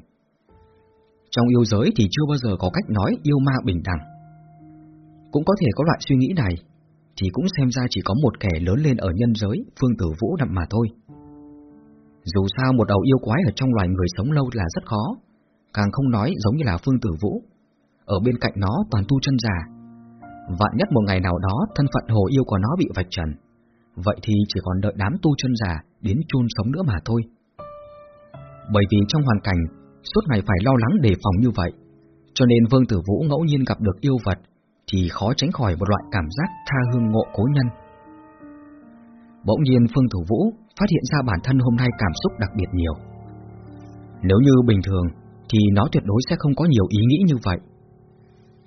Trong yêu giới thì chưa bao giờ có cách nói yêu ma bình đẳng. Cũng có thể có loại suy nghĩ này, thì cũng xem ra chỉ có một kẻ lớn lên ở nhân giới, Phương Tử Vũ đậm mà thôi. Dù sao một đầu yêu quái ở trong loài người sống lâu là rất khó, càng không nói giống như là Phương Tử Vũ. Ở bên cạnh nó toàn tu chân già. Vạn nhất một ngày nào đó thân phận hồ yêu của nó bị vạch trần, vậy thì chỉ còn đợi đám tu chân già đến chôn sống nữa mà thôi. Bởi vì trong hoàn cảnh suốt ngày phải lo lắng đề phòng như vậy, cho nên Vương Tử Vũ ngẫu nhiên gặp được yêu vật thì khó tránh khỏi một loại cảm giác tha hương ngộ cố nhân. Bỗng nhiên Phương Tử Vũ phát hiện ra bản thân hôm nay cảm xúc đặc biệt nhiều. Nếu như bình thường thì nó tuyệt đối sẽ không có nhiều ý nghĩ như vậy.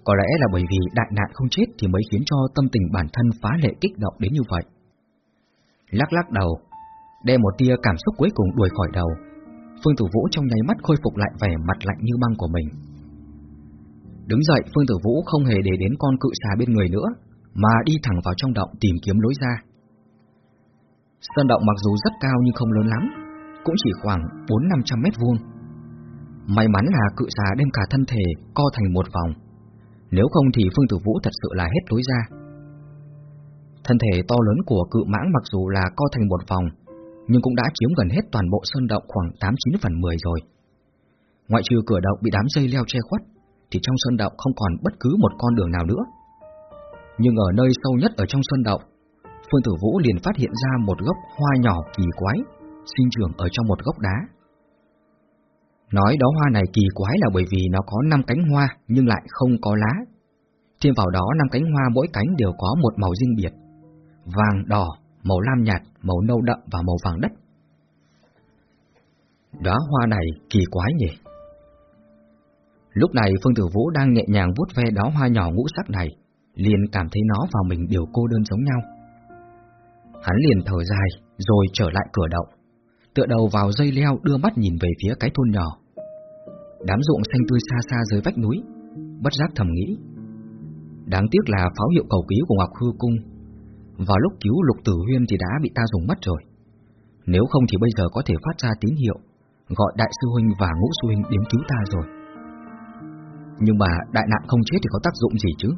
Có lẽ là bởi vì đại nạn không chết thì mới khiến cho tâm tình bản thân phá lệ kích động đến như vậy. Lắc lắc đầu, đem một tia cảm xúc cuối cùng đuổi khỏi đầu, Phương Tử Vũ trong nháy mắt khôi phục lại vẻ mặt lạnh như băng của mình. Đứng dậy, Phương Tử Vũ không hề để đến con cự xà bên người nữa, mà đi thẳng vào trong động tìm kiếm lối ra. Sơn động mặc dù rất cao nhưng không lớn lắm, cũng chỉ khoảng 4-500 mét vuông. May mắn là cự xà đem cả thân thể co thành một vòng, nếu không thì Phương Tử Vũ thật sự là hết lối ra. Thân thể to lớn của cự mãng mặc dù là co thành một vòng, nhưng cũng đã chiếm gần hết toàn bộ sơn động khoảng 8-9 phần 10 rồi. Ngoại trừ cửa động bị đám dây leo che khuất, thì trong sơn động không còn bất cứ một con đường nào nữa. Nhưng ở nơi sâu nhất ở trong sơn động, Phương Tử Vũ liền phát hiện ra một gốc hoa nhỏ kỳ quái, sinh trưởng ở trong một gốc đá. Nói đó hoa này kỳ quái là bởi vì nó có 5 cánh hoa nhưng lại không có lá. Thêm vào đó 5 cánh hoa mỗi cánh đều có một màu riêng biệt, vàng, đỏ, màu lam nhạt, màu nâu đậm và màu vàng đất. Đóa hoa này kỳ quái nhỉ? Lúc này Phương Tử Vũ đang nhẹ nhàng vuốt ve đóa hoa nhỏ ngũ sắc này, liền cảm thấy nó và mình đều cô đơn giống nhau. Hắn liền thở dài, rồi trở lại cửa động, tựa đầu vào dây leo đưa mắt nhìn về phía cái thôn nhỏ. Đám ruộng xanh tươi xa xa dưới vách núi, bất giác thầm nghĩ. Đáng tiếc là pháo hiệu cầu cứu của Ngọc Hư Cung vào lúc cứu Lục Tử Huyên thì đã bị ta dùng mất rồi. Nếu không thì bây giờ có thể phát ra tín hiệu, gọi Đại sư Huynh và Ngũ sư Huynh đến cứu ta rồi. Nhưng mà đại nạn không chết thì có tác dụng gì chứ?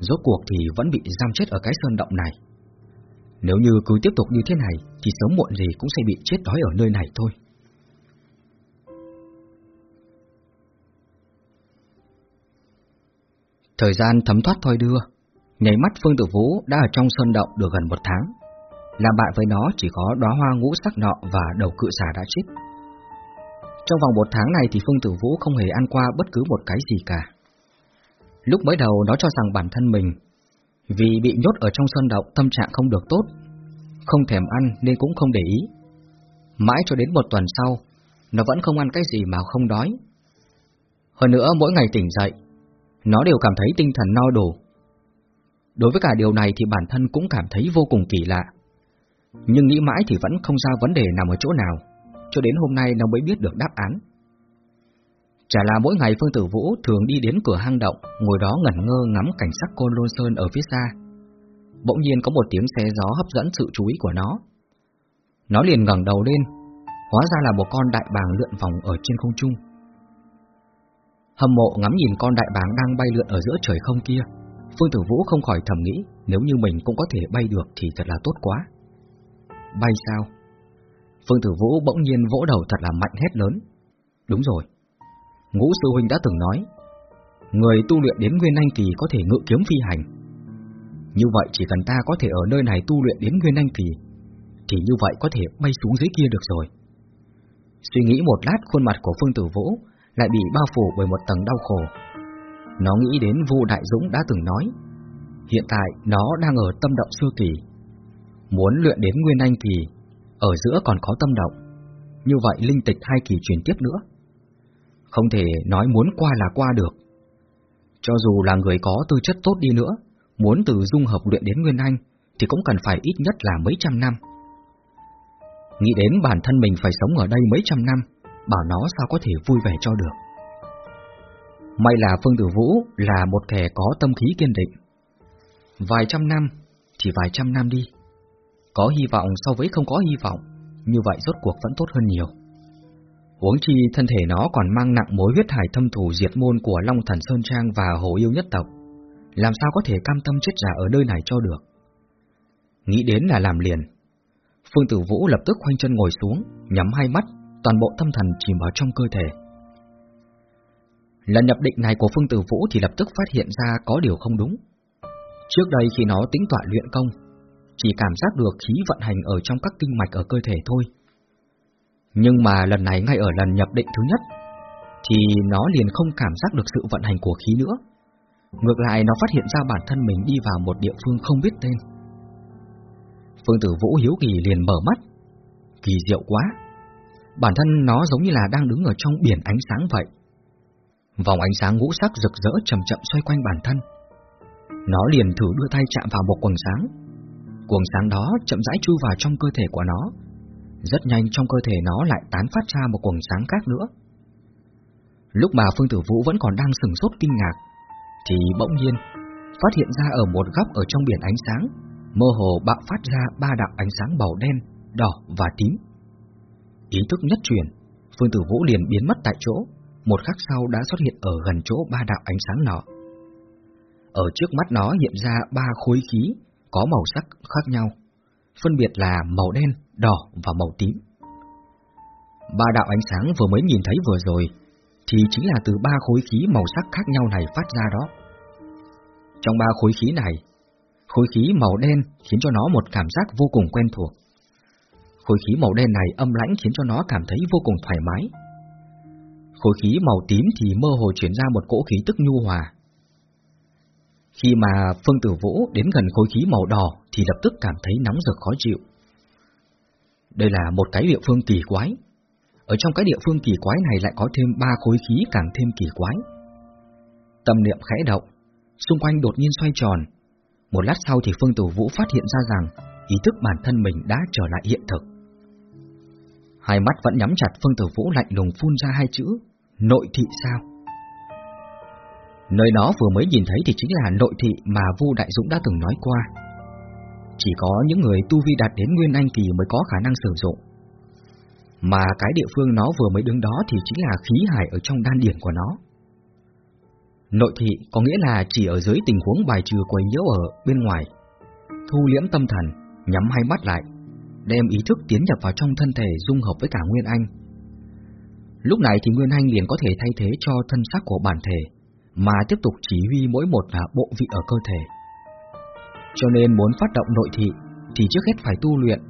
Rốt cuộc thì vẫn bị giam chết ở cái sơn động này. Nếu như cứ tiếp tục như thế này thì sớm muộn gì cũng sẽ bị chết đói ở nơi này thôi. Thời gian thấm thoát thôi đưa, Nhảy mắt Phương Tử Vũ đã ở trong sơn động được gần một tháng. Làm bạn với nó chỉ có đóa hoa ngũ sắc nọ và đầu cự xà đã chết. Trong vòng một tháng này thì Phương Tử Vũ không hề ăn qua bất cứ một cái gì cả. Lúc mới đầu nó cho rằng bản thân mình vì bị nhốt ở trong sơn động tâm trạng không được tốt, không thèm ăn nên cũng không để ý. Mãi cho đến một tuần sau, nó vẫn không ăn cái gì mà không đói. Hơn nữa mỗi ngày tỉnh dậy, nó đều cảm thấy tinh thần no đủ, Đối với cả điều này thì bản thân cũng cảm thấy vô cùng kỳ lạ. Nhưng nghĩ mãi thì vẫn không ra vấn đề nằm ở chỗ nào, cho đến hôm nay nó mới biết được đáp án. Chả là mỗi ngày Phương Tử Vũ thường đi đến cửa hang động, ngồi đó ngẩn ngơ ngắm cảnh sắc Côn Lôn Sơn ở phía xa. Bỗng nhiên có một tiếng xe gió hấp dẫn sự chú ý của nó. Nó liền ngẩng đầu lên, hóa ra là một con đại bàng lượn vòng ở trên không trung. Hâm mộ ngắm nhìn con đại bàng đang bay lượn ở giữa trời không kia, Phương Tử Vũ không khỏi thầm nghĩ nếu như mình cũng có thể bay được thì thật là tốt quá. Bay sao? Phương Tử Vũ bỗng nhiên vỗ đầu thật là mạnh hết lớn. Đúng rồi. Ngũ Sư Huynh đã từng nói, người tu luyện đến Nguyên Anh Kỳ có thể ngự kiếm phi hành. Như vậy chỉ cần ta có thể ở nơi này tu luyện đến Nguyên Anh Kỳ, thì như vậy có thể bay xuống dưới kia được rồi. Suy nghĩ một lát khuôn mặt của Phương Tử Vũ lại bị bao phủ bởi một tầng đau khổ nó nghĩ đến Vu Đại Dũng đã từng nói, hiện tại nó đang ở tâm động xưa kỳ, muốn luyện đến Nguyên Anh kỳ, ở giữa còn có tâm động, như vậy linh tịch hai kỳ truyền tiếp nữa. Không thể nói muốn qua là qua được. Cho dù là người có tư chất tốt đi nữa, muốn từ dung hợp luyện đến Nguyên Anh thì cũng cần phải ít nhất là mấy trăm năm. Nghĩ đến bản thân mình phải sống ở đây mấy trăm năm, bảo nó sao có thể vui vẻ cho được. May là Phương Tử Vũ là một kẻ có tâm khí kiên định. Vài trăm năm, chỉ vài trăm năm đi. Có hy vọng so với không có hy vọng, như vậy rốt cuộc vẫn tốt hơn nhiều. Huống chi thân thể nó còn mang nặng mối huyết hải thâm thủ diệt môn của Long Thần Sơn Trang và Hồ Yêu Nhất Tộc. Làm sao có thể cam tâm chết giả ở nơi này cho được? Nghĩ đến là làm liền. Phương Tử Vũ lập tức khoanh chân ngồi xuống, nhắm hai mắt, toàn bộ tâm thần chìm vào trong cơ thể. Lần nhập định này của Phương Tử Vũ thì lập tức phát hiện ra có điều không đúng. Trước đây khi nó tính tọa luyện công, chỉ cảm giác được khí vận hành ở trong các kinh mạch ở cơ thể thôi. Nhưng mà lần này ngay ở lần nhập định thứ nhất, thì nó liền không cảm giác được sự vận hành của khí nữa. Ngược lại nó phát hiện ra bản thân mình đi vào một địa phương không biết tên. Phương Tử Vũ hiếu kỳ liền mở mắt. Kỳ diệu quá! Bản thân nó giống như là đang đứng ở trong biển ánh sáng vậy. Vòng ánh sáng ngũ sắc rực rỡ chậm chậm xoay quanh bản thân. Nó liền thử đưa tay chạm vào một quầng sáng. Quầng sáng đó chậm rãi chui vào trong cơ thể của nó. Rất nhanh trong cơ thể nó lại tán phát ra một quần sáng khác nữa. Lúc mà Phương Tử Vũ vẫn còn đang sừng sốt kinh ngạc, thì bỗng nhiên phát hiện ra ở một góc ở trong biển ánh sáng, mơ hồ bạo phát ra ba đạo ánh sáng màu đen, đỏ và tím. Ý thức nhất chuyển, Phương Tử Vũ liền biến mất tại chỗ, một khắc sau đã xuất hiện ở gần chỗ ba đạo ánh sáng nọ. Ở trước mắt nó hiện ra ba khối khí có màu sắc khác nhau, phân biệt là màu đen, đỏ và màu tím. Ba đạo ánh sáng vừa mới nhìn thấy vừa rồi thì chính là từ ba khối khí màu sắc khác nhau này phát ra đó. Trong ba khối khí này, khối khí màu đen khiến cho nó một cảm giác vô cùng quen thuộc. Khối khí màu đen này âm lãnh khiến cho nó cảm thấy vô cùng thoải mái. Khối khí màu tím thì mơ hồ chuyển ra một cỗ khí tức nhu hòa. Khi mà Phương Tử Vũ đến gần khối khí màu đỏ thì lập tức cảm thấy nóng rực khó chịu. Đây là một cái địa phương kỳ quái, ở trong cái địa phương kỳ quái này lại có thêm ba khối khí càng thêm kỳ quái. Tâm niệm khẽ động, xung quanh đột nhiên xoay tròn. Một lát sau thì Phương Tử Vũ phát hiện ra rằng ý thức bản thân mình đã trở lại hiện thực. Hai mắt vẫn nhắm chặt Phương Tử Vũ lạnh lùng phun ra hai chữ, nội thị sao? Nơi đó vừa mới nhìn thấy thì chính là nội thị mà Vu Đại Dũng đã từng nói qua. Chỉ có những người tu vi đạt đến Nguyên Anh Kỳ mới có khả năng sử dụng. Mà cái địa phương nó vừa mới đứng đó thì chính là khí hải ở trong đan điển của nó. Nội thị có nghĩa là chỉ ở dưới tình huống bài trừ quấy nhiễu ở bên ngoài. Thu liễm tâm thần, nhắm hai mắt lại, đem ý thức tiến nhập vào trong thân thể dung hợp với cả Nguyên Anh. Lúc này thì Nguyên Anh liền có thể thay thế cho thân xác của bản thể, mà tiếp tục chỉ huy mỗi một bộ vị ở cơ thể. Cho nên muốn phát động nội thị thì trước hết phải tu luyện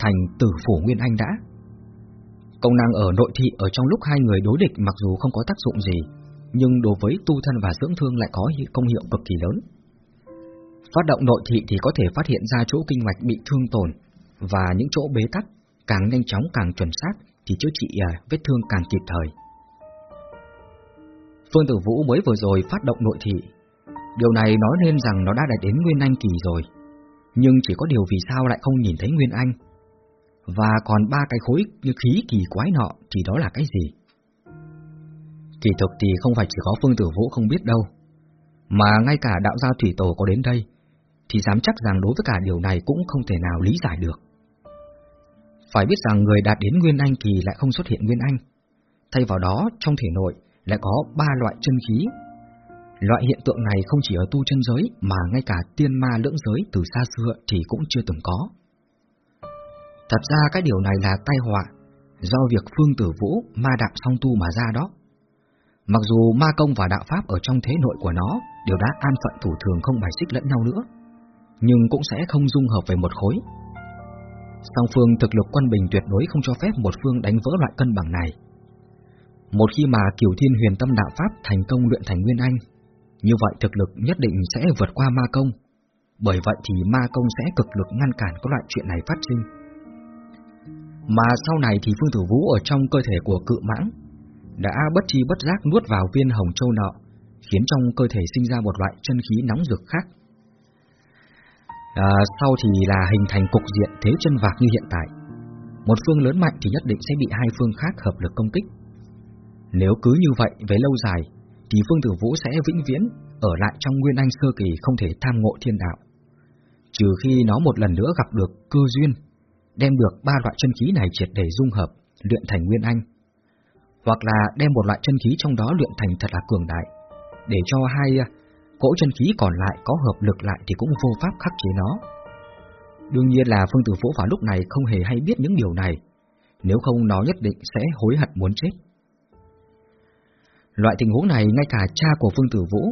thành tử phủ Nguyên Anh đã. Công năng ở nội thị ở trong lúc hai người đối địch mặc dù không có tác dụng gì, nhưng đối với tu thân và dưỡng thương lại có công hiệu cực kỳ lớn. Phát động nội thị thì có thể phát hiện ra chỗ kinh mạch bị thương tổn và những chỗ bế tắc, càng nhanh chóng càng chuẩn xác thì chữa trị à, vết thương càng kịp thời. Phương Tử Vũ mới vừa rồi phát động nội thị, điều này nói lên rằng nó đã đạt đến Nguyên Anh kỳ rồi, nhưng chỉ có điều vì sao lại không nhìn thấy Nguyên Anh và còn ba cái khối như khí kỳ quái nọ thì đó là cái gì? Kỳ thực thì không phải chỉ có Phương Tử Vũ không biết đâu, mà ngay cả đạo gia thủy tổ có đến đây, thì dám chắc rằng đối với cả điều này cũng không thể nào lý giải được. Phải biết rằng người đạt đến Nguyên Anh kỳ lại không xuất hiện Nguyên Anh, thay vào đó trong thể nội lại có ba loại chân khí. Loại hiện tượng này không chỉ ở tu chân giới mà ngay cả tiên ma lưỡng giới từ xa xưa thì cũng chưa từng có. Thật ra cái điều này là tai họa, do việc Phương Tử Vũ ma đạo song tu mà ra đó. Mặc dù ma công và đạo pháp ở trong thế nội của nó đều đã an phận thủ thường không bài xích lẫn nhau nữa, nhưng cũng sẽ không dung hợp về một khối. Song phương thực lực quân bình tuyệt đối không cho phép một phương đánh vỡ loại cân bằng này. Một khi mà Kiều Thiên Huyền Tâm Đạo Pháp thành công luyện thành Nguyên Anh, như vậy thực lực nhất định sẽ vượt qua ma công, bởi vậy thì ma công sẽ cực lực ngăn cản các loại chuyện này phát sinh. Mà sau này thì Phương Tử Vũ ở trong cơ thể của cự mãng đã bất chi bất giác nuốt vào viên hồng châu nọ, khiến trong cơ thể sinh ra một loại chân khí nóng rực khác. À, sau thì là hình thành cục diện thế chân vạc như hiện tại. Một phương lớn mạnh thì nhất định sẽ bị hai phương khác hợp lực công kích. Nếu cứ như vậy về lâu dài, thì Phương Tử Vũ sẽ vĩnh viễn ở lại trong Nguyên Anh sơ kỳ không thể tham ngộ thiên đạo. Trừ khi nó một lần nữa gặp được cơ duyên đem được ba loại chân khí này triệt để dung hợp, luyện thành nguyên anh, hoặc là đem một loại chân khí trong đó luyện thành thật là cường đại, để cho hai à, cỗ chân khí còn lại có hợp lực lại thì cũng vô pháp khắc chế nó. Đương nhiên là Phương Tử Vũ vào lúc này không hề hay biết những điều này, nếu không nó nhất định sẽ hối hận muốn chết. Loại tình huống này ngay cả cha của Phương Tử Vũ,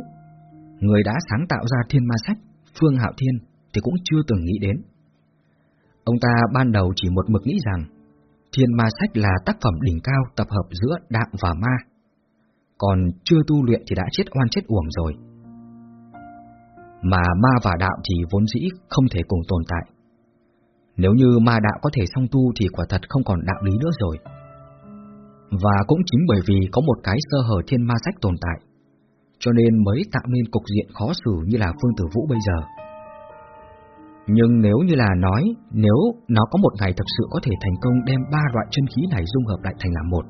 người đã sáng tạo ra thiên ma sách, Phương Hạo Thiên, thì cũng chưa từng nghĩ đến. Ông ta ban đầu chỉ một mực nghĩ rằng thiên ma sách là tác phẩm đỉnh cao tập hợp giữa đạo và ma, còn chưa tu luyện thì đã chết oan chết uổng rồi. Mà ma và đạo thì vốn dĩ không thể cùng tồn tại. Nếu như ma đạo có thể song tu thì quả thật không còn đạo lý nữa rồi. Và cũng chính bởi vì có một cái sơ hở thiên ma sách tồn tại, cho nên mới tạo nên cục diện khó xử như là Phương Tử Vũ bây giờ. Nhưng nếu như là nói, nếu nó có một ngày thực sự có thể thành công đem ba loại chân khí này dung hợp lại thành là một,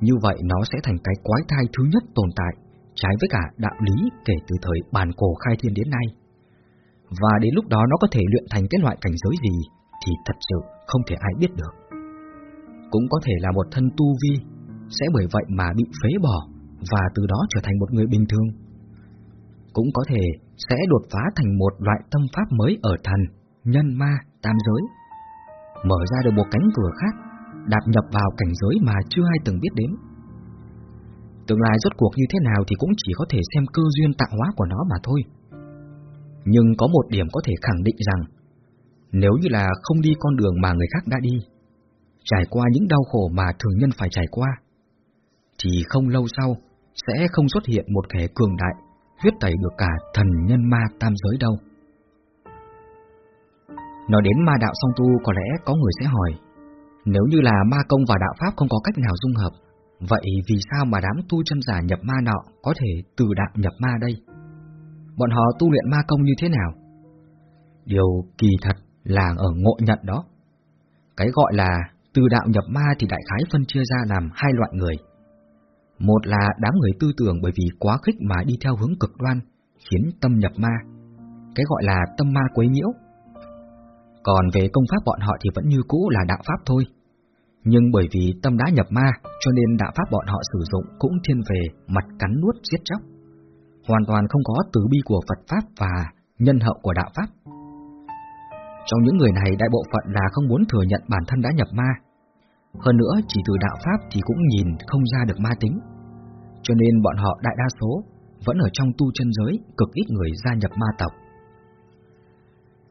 như vậy nó sẽ thành cái quái thai thứ nhất tồn tại, trái với cả đạo lý kể từ thời bàn cổ khai thiên đến nay. Và đến lúc đó nó có thể luyện thành cái loại cảnh giới gì thì thật sự không thể ai biết được. Cũng có thể là một thân tu vi, sẽ bởi vậy mà bị phế bỏ và từ đó trở thành một người bình thường. Cũng có thể sẽ đột phá thành một loại tâm pháp mới ở thần, nhân ma, tam giới. Mở ra được một cánh cửa khác, đạp nhập vào cảnh giới mà chưa ai từng biết đến. Tương lai rốt cuộc như thế nào thì cũng chỉ có thể xem cơ duyên tạo hóa của nó mà thôi. Nhưng có một điểm có thể khẳng định rằng, nếu như là không đi con đường mà người khác đã đi, trải qua những đau khổ mà thường nhân phải trải qua, thì không lâu sau sẽ không xuất hiện một kẻ cường đại huyết tẩy được cả thần nhân ma tam giới đâu. Nói đến ma đạo song tu có lẽ có người sẽ hỏi, nếu như là ma công và đạo pháp không có cách nào dung hợp, vậy vì sao mà đám tu chân giả nhập ma nọ có thể từ đạo nhập ma đây? Bọn họ tu luyện ma công như thế nào? Điều kỳ thật là ở ngộ nhận đó. Cái gọi là từ đạo nhập ma thì đại khái phân chia ra làm hai loại người. Một là đám người tư tưởng bởi vì quá khích mà đi theo hướng cực đoan, khiến tâm nhập ma. Cái gọi là tâm ma quấy nhiễu. Còn về công pháp bọn họ thì vẫn như cũ là đạo pháp thôi. Nhưng bởi vì tâm đã nhập ma, cho nên đạo pháp bọn họ sử dụng cũng thiên về mặt cắn nuốt giết chóc. Hoàn toàn không có từ bi của Phật Pháp và nhân hậu của đạo Pháp. Trong những người này đại bộ phận là không muốn thừa nhận bản thân đã nhập ma, hơn nữa chỉ từ đạo Pháp thì cũng nhìn không ra được ma tính. Cho nên bọn họ đại đa số vẫn ở trong tu chân giới cực ít người gia nhập ma tộc.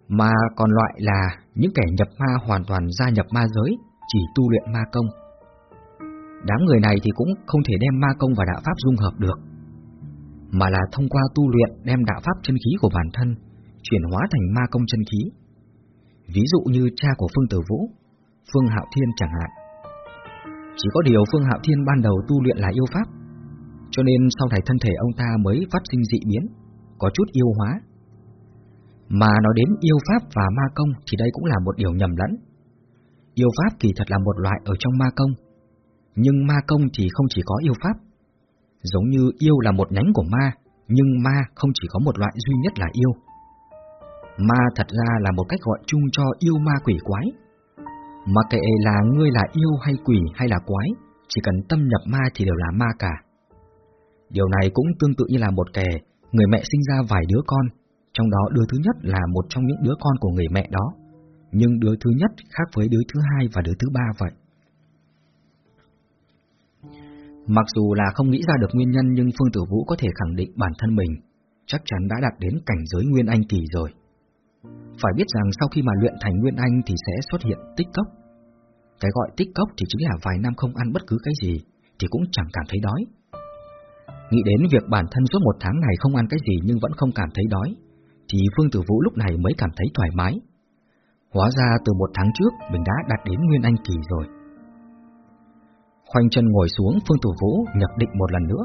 Mà còn loại là những kẻ nhập ma hoàn toàn gia nhập ma giới, chỉ tu luyện ma công. Đám người này thì cũng không thể đem ma công và đạo pháp dung hợp được, mà là thông qua tu luyện đem đạo pháp chân khí của bản thân chuyển hóa thành ma công chân khí. Ví dụ như cha của Phương Tử Vũ, Phương Hạo Thiên chẳng hạn. Chỉ có điều Phương Hạo Thiên ban đầu tu luyện là yêu pháp, cho nên sau này thân thể ông ta mới phát sinh dị biến, có chút yêu hóa. Mà nói đến yêu pháp và ma công thì đây cũng là một điều nhầm lẫn. Yêu pháp kỳ thật là một loại ở trong ma công, nhưng ma công thì không chỉ có yêu pháp. Giống như yêu là một nhánh của ma, nhưng ma không chỉ có một loại duy nhất là yêu. Ma thật ra là một cách gọi chung cho yêu ma quỷ quái. Mà kệ là ngươi là yêu hay quỷ hay là quái, chỉ cần tâm nhập ma thì đều là ma cả. Điều này cũng tương tự như là một kẻ, người mẹ sinh ra vài đứa con, trong đó đứa thứ nhất là một trong những đứa con của người mẹ đó, nhưng đứa thứ nhất khác với đứa thứ hai và đứa thứ ba vậy. Mặc dù là không nghĩ ra được nguyên nhân nhưng Phương Tử Vũ có thể khẳng định bản thân mình chắc chắn đã đạt đến cảnh giới Nguyên Anh kỳ rồi. Phải biết rằng sau khi mà luyện thành Nguyên Anh thì sẽ xuất hiện tích cốc. Cái gọi tích cốc thì chính là vài năm không ăn bất cứ cái gì thì cũng chẳng cảm thấy đói. Nghĩ đến việc bản thân suốt một tháng này không ăn cái gì nhưng vẫn không cảm thấy đói, thì Phương Tử Vũ lúc này mới cảm thấy thoải mái. Hóa ra từ một tháng trước mình đã đạt đến Nguyên Anh kỳ rồi. Khoanh chân ngồi xuống Phương Tử Vũ nhập định một lần nữa.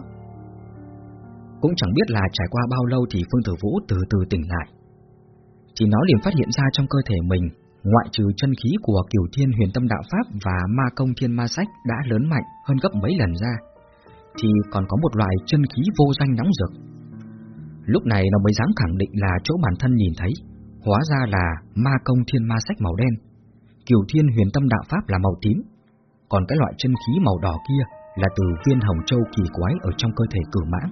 Cũng chẳng biết là trải qua bao lâu thì Phương Tử Vũ từ từ tỉnh lại. Thì nó liền phát hiện ra trong cơ thể mình, ngoại trừ chân khí của Kiều Thiên Huyền Tâm Đạo Pháp và Ma Công Thiên Ma Sách đã lớn mạnh hơn gấp mấy lần ra, thì còn có một loại chân khí vô danh nóng rực. Lúc này nó mới dám khẳng định là chỗ bản thân nhìn thấy, hóa ra là Ma Công Thiên Ma Sách màu đen, Kiều Thiên Huyền Tâm Đạo Pháp là màu tím còn cái loại chân khí màu đỏ kia là từ viên hồng châu kỳ quái ở trong cơ thể cử mãng.